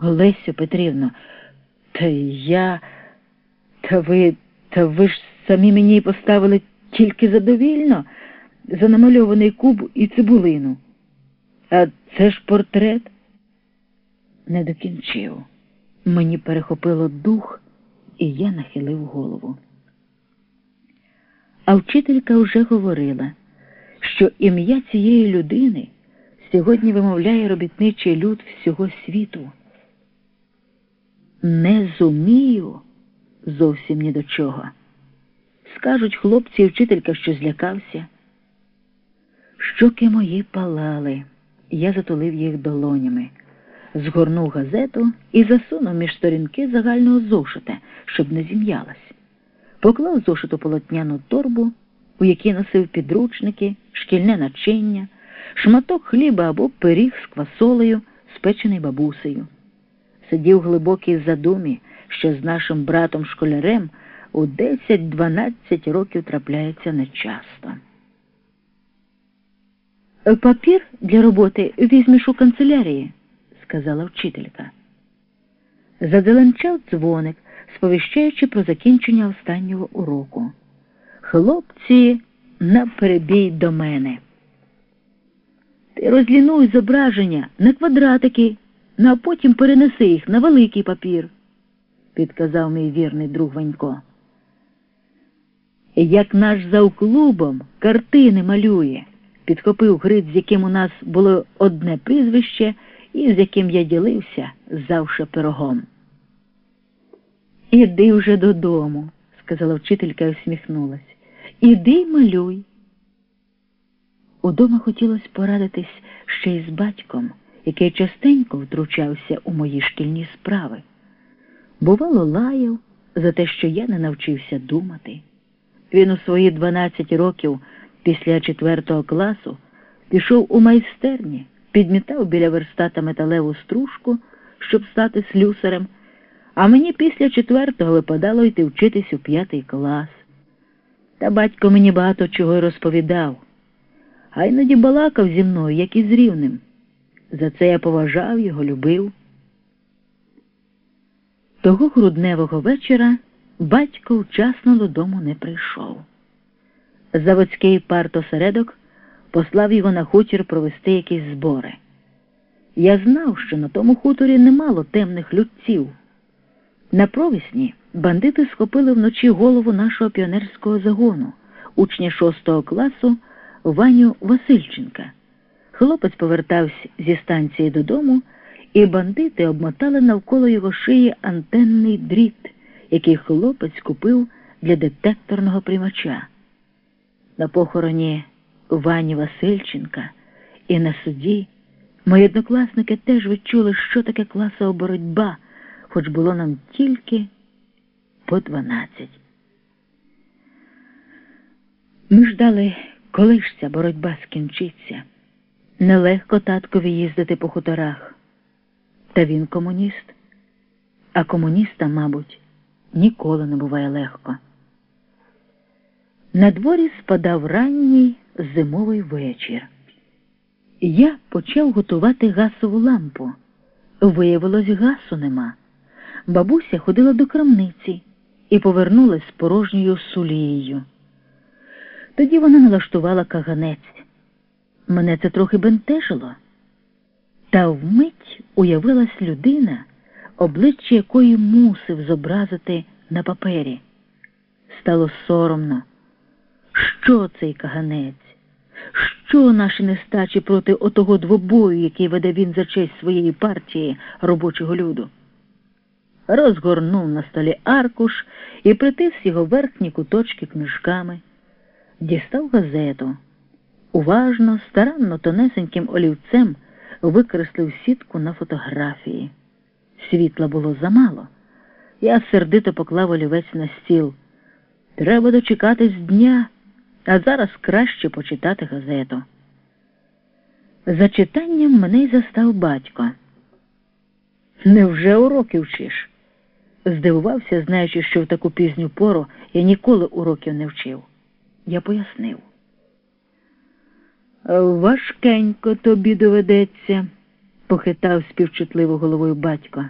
Олесю Петрівно, та я. Та ви. Та ви ж самі мені поставили тільки задовільно за намальований куб і цибулину. А це ж портрет. Не докінчив. Мені перехопило дух, і я нахилив голову. А вчителька вже говорила, що ім'я цієї людини сьогодні вимовляє робітничий люд всього світу. Не зумію зовсім ні до чого. Скажуть хлопці і вчителька, що злякався. Щоки мої палали, я затулив їх долонями, згорнув газету і засунув між сторінки загального зошита, щоб не зім'ялась. Поклав зошиту полотняну торбу, у якій носив підручники, шкільне начиння, шматок хліба або пиріг з квасолею, спечений бабусею. Сидів глибокий задумі, що з нашим братом школярем у 10-12 років трапляється нечасто. Папір для роботи візьмеш у канцелярії, сказала вчителька. Заделенчав дзвоник, сповіщаючи про закінчення останнього уроку. Хлопці на перебій до мене. Ти розлінуй зображення на квадратики, ну а потім перенеси їх на великий папір, підказав мій вірний друг Ванько. Як наш завклубом картини малює, підхопив Гриць, з яким у нас було одне прізвище і з яким я ділився завше пирогом. Іди вже додому, сказала вчителька і усміхнулась. Іди й малюй. Удома хотілося порадитись ще й з батьком, який частенько втручався у мої шкільні справи. Бувало, лаяв за те, що я не навчився думати. Він у свої 12 років після четвертого класу пішов у майстерні, підмітав біля верстата металеву стружку, щоб стати слюсарем, а мені після четвертого випадало йти вчитись у п'ятий клас. Та батько мені багато чого й розповідав, а іноді балакав зі мною, як і з рівним. За це я поважав його, любив. Того грудневого вечора батько вчасно додому не прийшов. Заводський партосередок послав його на хутір провести якісь збори. Я знав, що на тому хуторі немало темних людців. На провісні бандити схопили вночі голову нашого піонерського загону, учня шостого класу Ваню Васильченка. Хлопець повертався зі станції додому, і бандити обмотали навколо його шиї антенний дріт, який хлопець купив для детекторного приймача. На похороні Вані Васильченка і на суді мої однокласники теж відчули, що таке класова боротьба, хоч було нам тільки по дванадцять. Ми ждали, коли ж ця боротьба скінчиться. Нелегко таткові їздити по хуторах. Та він комуніст, а комуніста, мабуть, ніколи не буває легко. На дворі спадав ранній зимовий вечір. Я почав готувати гасову лампу. Виявилось, гасу нема. Бабуся ходила до крамниці і повернулась з порожньою сулією. Тоді вона налаштувала каганець. Мене це трохи бентежило. Та вмить уявилась людина, обличчя якої мусив зобразити на папері. Стало соромно. Що цей каганець? Що наші нестачі проти отого двобою, який веде він за честь своєї партії робочого люду? Розгорнув на столі аркуш і притис його верхні куточки книжками, дістав газету. Уважно, старанно тонесеньким олівцем викреслив сітку на фотографії. Світла було замало. Я сердито поклав олівець на стіл. Треба дочекатись дня, а зараз краще почитати газету. За читанням мене й застав батько. Невже уроки вчиш? Здивувався, знаючи, що в таку пізню пору я ніколи уроків не вчив. Я пояснив. Важкенько тобі доведеться, похитав співчутливо головою батько.